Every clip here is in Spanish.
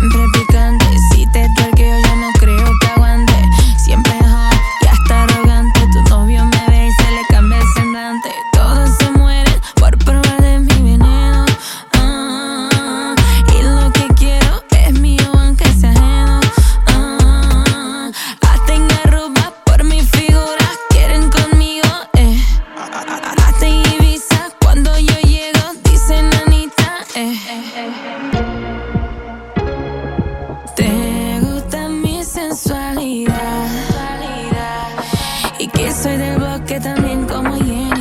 Baby. soy del bloque también como Jenny.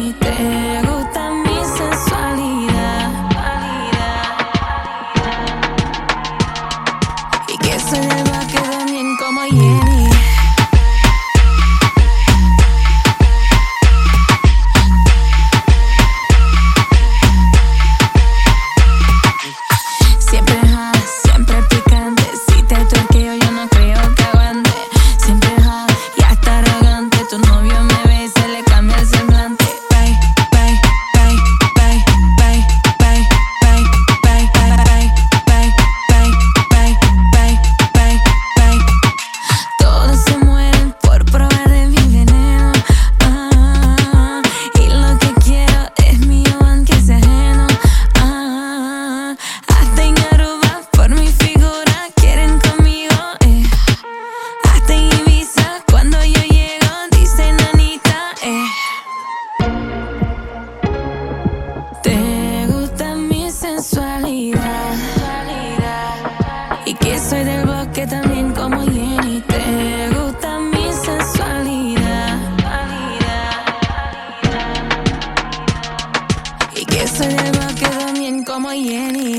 problema quedan bien como Jenny.